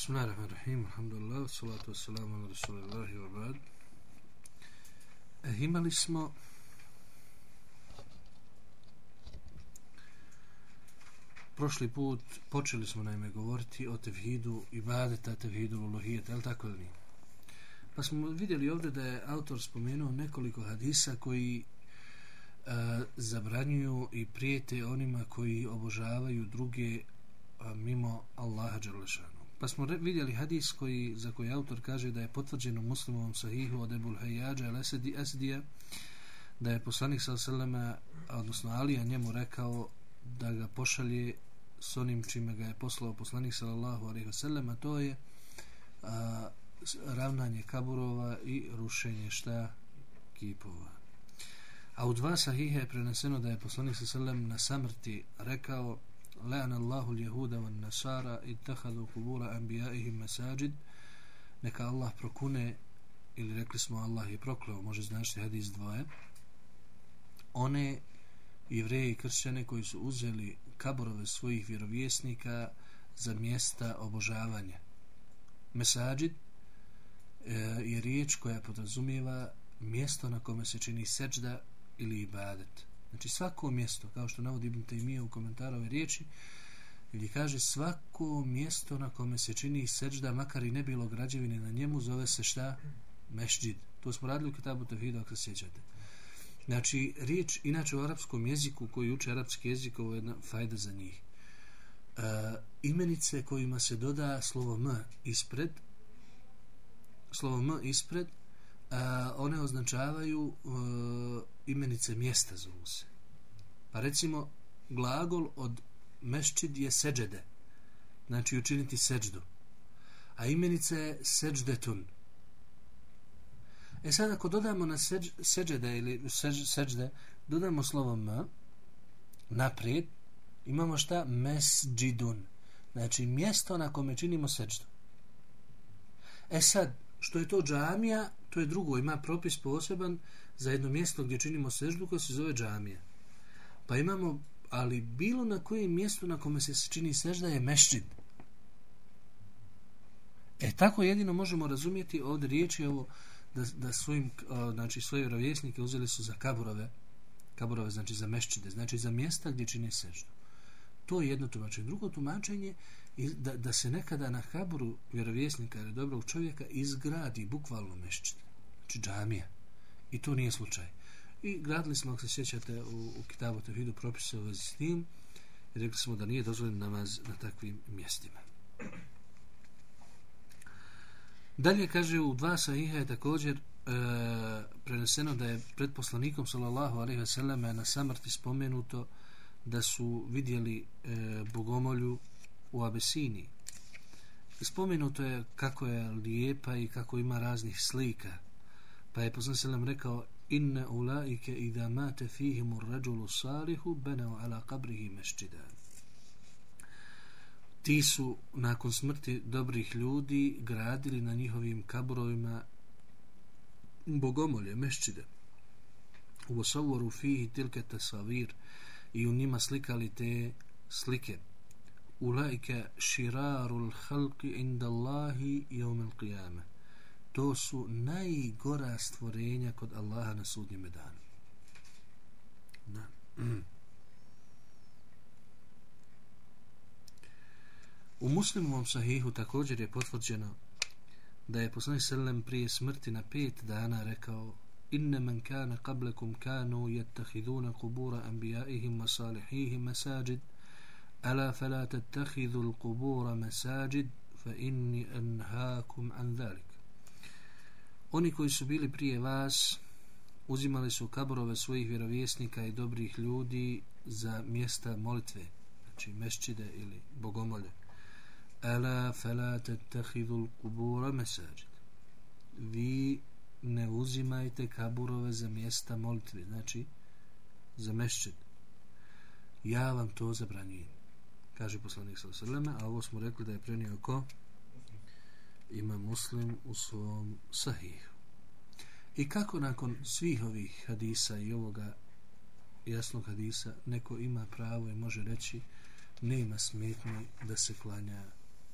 Bismillahirrahmanirrahim. Alhamdulillah. Salatu wassalamu ala rasulillahi wa ba'd. E, imali smo prošli put počeli smo naime govoriti o tevhidu ibadeta, tevhidu ulohijeta, je li tako ili nije? Pa smo vidjeli ovdje da je autor spomenuo nekoliko hadisa koji e, zabranjuju i prijete onima koji obožavaju druge a, mimo Allaha Đerlešanu. Pa smo re, vidjeli hadis koji, za koji autor kaže da je potvrđeno muslimovom sahihu od Ebul Hayyađa al Esdija da je poslanik sa seleme, odnosno Alija njemu rekao da ga pošalje s onim čime ga je poslao poslanik sallallahu alaihi wa sallam, a to je a, ravnanje kaburova i rušenje šta kipova. A u dva sahihe je preneseno da je poslanik sallallahu sa sallam na samrti rekao لعن الله اليهود والنصارى اتخذوا قبور انبيائهم مساجد neka Allah prokune ili rekli smo Allah je prokleo može značiti hadis dvoje one jevreje i kršćane koji su uzeli kaborove svojih vjerovjesnika za mjesta obožavanja mesajid e, je riječ koja podrazumijeva mjesto na kome se čini seđda ili ibadet Znači svako mjesto, kao što navodi Ibn Taymiye u komentaru ove riječi, gdje kaže svako mjesto na kome se čini seđda, makar i ne bilo građevine na njemu, zove se šta? Mešđid. To smo radili u Kitabu Tevhidu, ako se sjećate. Znači, riječ, inače u arapskom jeziku, koji uče arapski jezik, ovo je jedna fajda za njih. E, imenice kojima se doda slovo M ispred, slovo M ispred, a, one označavaju uh, imenice mjesta zovu se. Pa recimo, glagol od meščid je seđede, znači učiniti seđdu. A imenica je seđdetun. E sad, ako dodamo na seđ, seđede ili seđ, seđde, dodamo slovo m, naprijed, imamo šta? Mesđidun. Znači, mjesto na kome činimo seđdu. E sad, što je to džamija, to je drugo, ima propis poseban za jedno mjesto gdje činimo seždu koja se zove džamija. Pa imamo, ali bilo na kojem mjestu na kome se čini sežda je mešćid. E tako jedino možemo razumjeti ovdje riječi ovo da, da svojim, znači svoje vjerovjesnike uzeli su za kaburove, kaburove znači za mešćide, znači za mjesta gdje čini seždu. To je jedno tumačenje. Drugo tumačenje da, da se nekada na kaburu vjerovjesnika ili dobrog čovjeka izgradi bukvalno mešćina, znači džamija. I to nije slučaj. I gradili smo, ako se sjećate, u, u Kitabu Tevhidu propise u vezi s tim, i rekli smo da nije dozvoljen namaz na takvim mjestima. Dalje kaže u dva sahiha je također e, preneseno da je pred poslanikom sallallahu alaihi ve selleme na samrti spomenuto da su vidjeli e, bogomolju u Abesini. Spomenuto je kako je lijepa i kako ima raznih slika. Pa je poslan selam rekao inne ulaike idha mate fihimu rađulu salihu beneo ala kabrihi mešćida. Ti su nakon smrti dobrih ljudi gradili na njihovim kaburovima bogomolje, mešćide. U osavoru fihi tilke tasavir i u njima slikali te slike ulaika shirarul khalqi inda Allahi yawm al-qiyamah. To su najgora stvorenja kod Allaha na sudnjem danu. Da. U muslimovom sahihu također je potvrđeno da je poslanik sallam prije smrti na pet dana rekao inna man kana qablakum kanu yattakhiduna qubura anbiya'ihim wa salihihim masajid ألا فلا تتخذوا القبور مساجد فإني أنهاكم عن ذلك Oni koji su bili prije vas uzimali su kaborove svojih vjerovjesnika i dobrih ljudi za mjesta molitve, znači mešćide ili bogomolje. Ala fala tattakhidul qubura masajid. Vi ne uzimajte kaburove za mjesta molitve, znači za mešćid. Ja vam to zabranjujem kaže poslanik sa srleme, a ovo smo rekli da je prenio ko? Ima muslim u svom sahih. I kako nakon svih ovih hadisa i ovoga jasnog hadisa neko ima pravo i može reći nema smetni da se klanja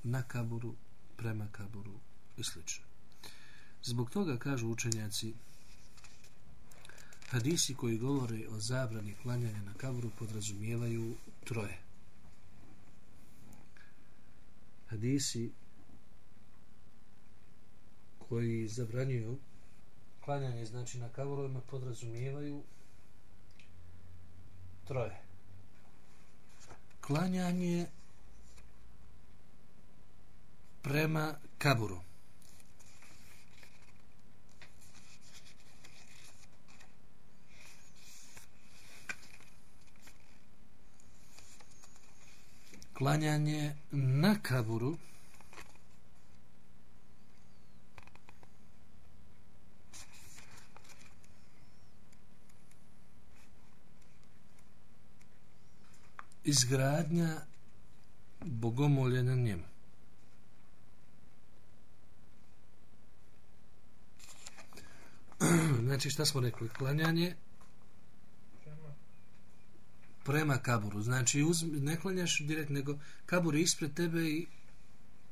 na kaburu prema kaburu i sl. Zbog toga kažu učenjaci hadisi koji govore o zabrani klanjanja na kaburu podrazumijevaju troje. Hadisi koji zabranjuju klanjanje znači na kavorovima podrazumijevaju troje. Klanjanje prema kaburu. Klanjanje na kaburu izgradnja bogomolje na njemu. znači šta smo rekli? Klanjanje prema kaburu. Znači uz, ne klanjaš direkt, nego kabur je ispred tebe i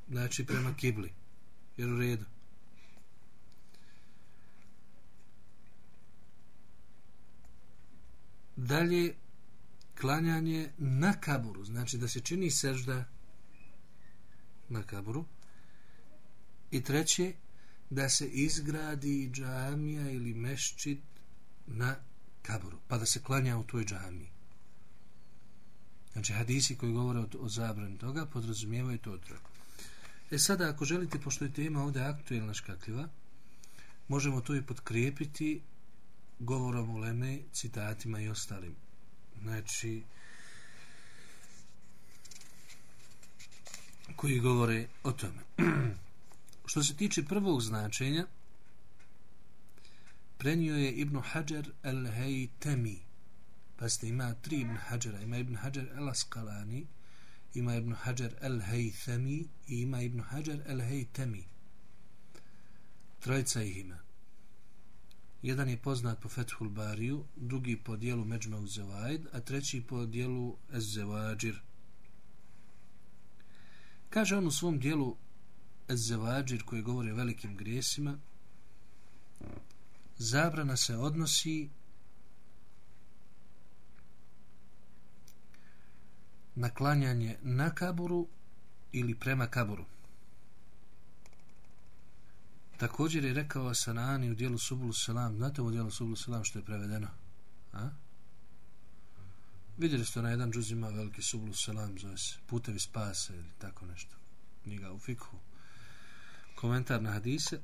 znači prema kibli. Jer u redu. Dalje klanjanje na kaburu, znači da se čini sežda na kaburu. I treće, da se izgradi džamija ili meščit na kaburu, pa da se klanja u toj džamiji. Znači, hadisi koji govore o, o zabrani toga podrazumijevaju to troje. E sada, ako želite, pošto je tema ovdje aktuelna škakljiva, možemo to i podkrijepiti govorom u Leme, citatima i ostalim znači koji govore o tome. Što se tiče prvog značenja, prenio je Ibnu Hajar el-Hejtemi, Pazite, ima tri Ibn Hajara. Ima Ibn Hajar al-Asqalani, ima Ibn Hajar al-Haythami i ima Ibn Hajar al-Haytami. Trojica ih ima. Jedan je poznat po Fethul Bariju, drugi po dijelu Međma u Zevaid, a treći po dijelu Ez Zevadžir. Kaže on u svom dijelu Ez Zevadžir koji govori o velikim grijesima, zabrana se odnosi naklanjanje na kaburu ili prema kaburu. Također je rekao Sanani u dijelu Subulu Salam, znate u dijelu Subulu Salam što je prevedeno? A? Vidjeli ste na jedan džuz ima veliki Subulu Salam, zove se Putevi spase ili tako nešto. Njega u fikhu. Komentar na hadise.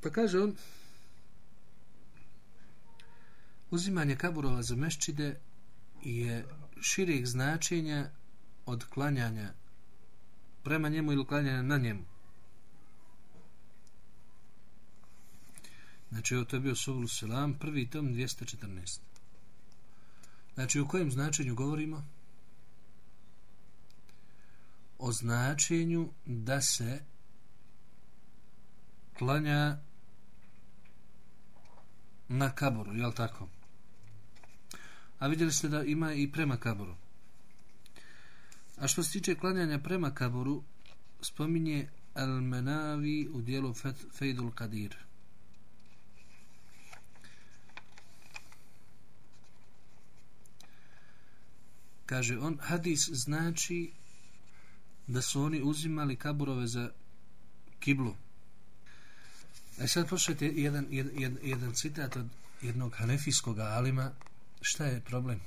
Pa kaže on, uzimanje kaburova za meščide je širih značenja od klanjanja prema njemu ili klanjanja na njemu. Znači, to je bio Suvlu Selam, prvi tom 214. Znači, u kojem značenju govorimo? O značenju da se klanja na kaboru, jel tako? A vidjeli ste da ima i prema kaboru. A što se tiče klanjanja prema kaboru, spominje Al-Menavi u dijelu Fejdul Kadir. kaže on hadis znači da su oni uzimali kaburove za kiblu a sad pošljete jedan, jedan, jedan citat od jednog hanefijskog alima šta je problem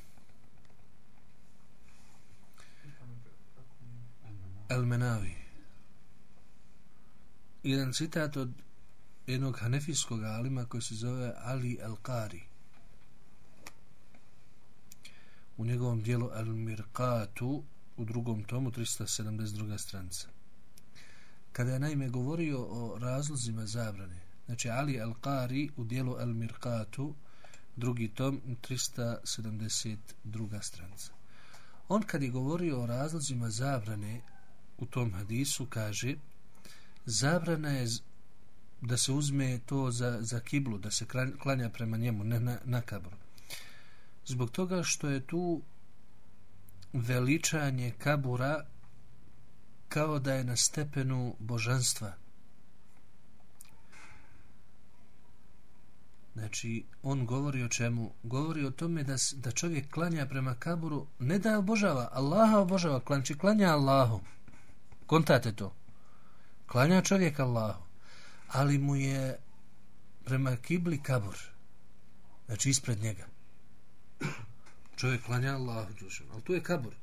El Menavi jedan citat od jednog hanefijskog alima koji se zove Ali El Qari u njegovom dijelu Al Mirqatu u drugom tomu 372. stranica. Kada je naime govorio o razlozima zabrane, znači Ali Al Qari u dijelu Al Mirqatu drugi tom 372. stranica. On kad je govorio o razlozima zabrane u tom hadisu kaže zabrana je da se uzme to za, za kiblu, da se klanja prema njemu, ne na, na kabru zbog toga što je tu veličanje kabura kao da je na stepenu božanstva. Znači, on govori o čemu? Govori o tome da, da čovjek klanja prema kaburu, ne da obožava, Allaha obožava, klanči znači, klanja Allahu. Kontate to. Klanja čovjek Allahu, ali mu je prema kibli kabur. Znači, ispred njega. Čovjek klanja Allahu, ali tu je kabur.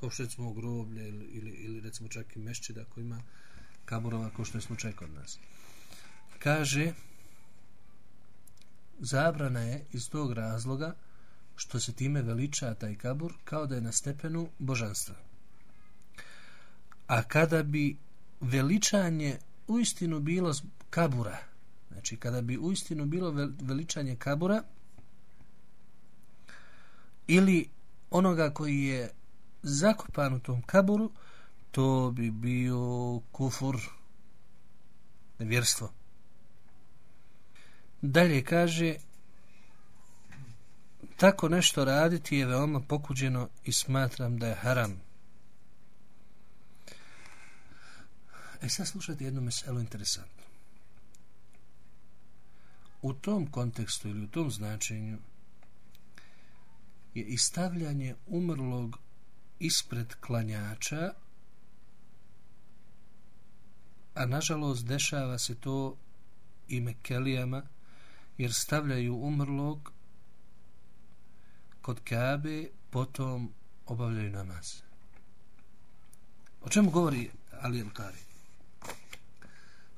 Kao što recimo groblje ili, ili, ili recimo čak i mešćida koji ima kaburova kao što smo slučaj od nas. Kaže, zabrana je iz tog razloga što se time veliča taj kabur kao da je na stepenu božanstva. A kada bi veličanje uistinu bilo kabura, znači kada bi uistinu bilo veličanje kabura ili onoga koji je zakopan u tom kaburu, to bi bio kufur, nevjerstvo. Dalje kaže tako nešto raditi je veoma pokuđeno i smatram da je haram. E sad slušajte jednu meselu interesantnu. U tom kontekstu ili u tom značenju je istavljanje umrlog ispred klanjača a nažalost dešava se to i mekelijama jer stavljaju umrlog kod Kabe, potom obavljaju namaz. O čemu govori Ali Elkari?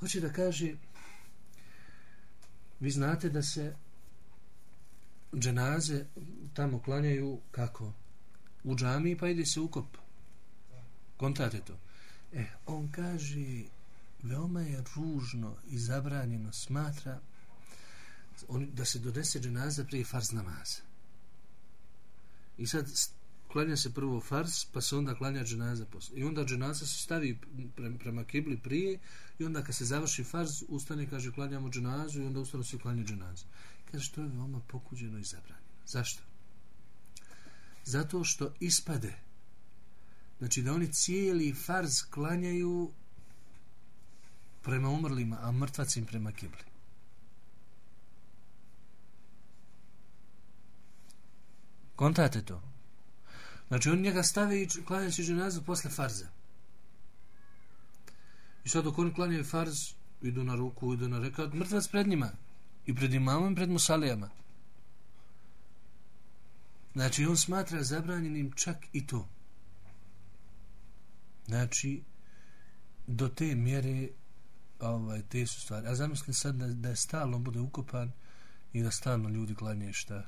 Hoće da kaže vi znate da se dženaze tamo klanjaju kako? U džami pa ide se ukop. Kontate to. E, on kaže veoma je ružno i zabranjeno smatra on, da se donese dženaza prije farz namaza. I sad klanja se prvo farz, pa se onda klanja dženaza posle. I onda dženaza se stavi prema, prema kibli prije i onda kad se završi farz, ustane i kaže klanjamo dženazu i onda ustano se klanja dženaza. Kaže, što je veoma pokuđeno i zabranjeno. Zašto? Zato što ispade. Znači da oni cijeli farz klanjaju prema umrlima, a mrtvac im prema kibli. Kontate to. Znači on njega stavi i klanja će posle farza. I sad dok oni klanjaju farz, idu na ruku, idu na rekat, mrtvac pred njima. I pred imamom i pred musalijama. Znači on smatra zabranjenim čak i to. Znači, do te mjere ovaj, te su stvari. A zamisli sad da, da je stalno bude ukopan i da stalno ljudi klanje šta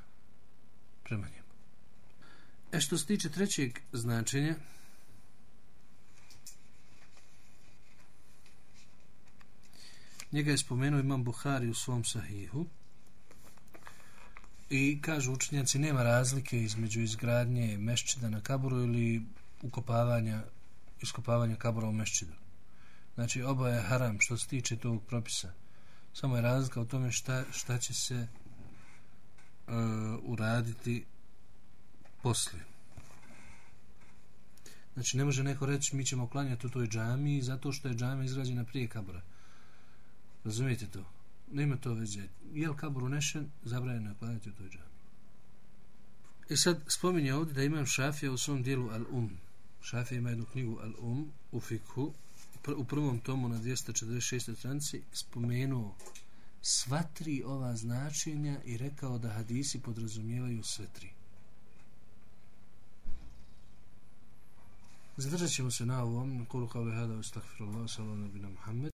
prema njemu. E što se tiče trećeg značenja, njega je spomenuo imam Buhari u svom sahihu i kažu učenjaci nema razlike između izgradnje mešćida na kaburu ili ukopavanja iskopavanja kabura u mešćidu. Znači oba je haram što se tiče tog propisa. Samo je razlika u tome šta, šta će se uh, uraditi poslije. Znači, ne može neko reći mi ćemo klanjati u toj džami zato što je džama izgrađena prije kabura. Razumijete to? Nema to veze. Je li kabur unešen, zabranjeno je klanjati u toj džami. I e sad spominje ovdje da imam šafija u svom dijelu Al-Um. Šafija ima jednu knjigu Al-Um u Fikhu. U prvom tomu na 246. stranici spomenuo sva tri ova značenja i rekao da hadisi podrazumijevaju sve tri. زدرت شي نقول قولي هذا واستغفر الله وصلى على نبينا محمد.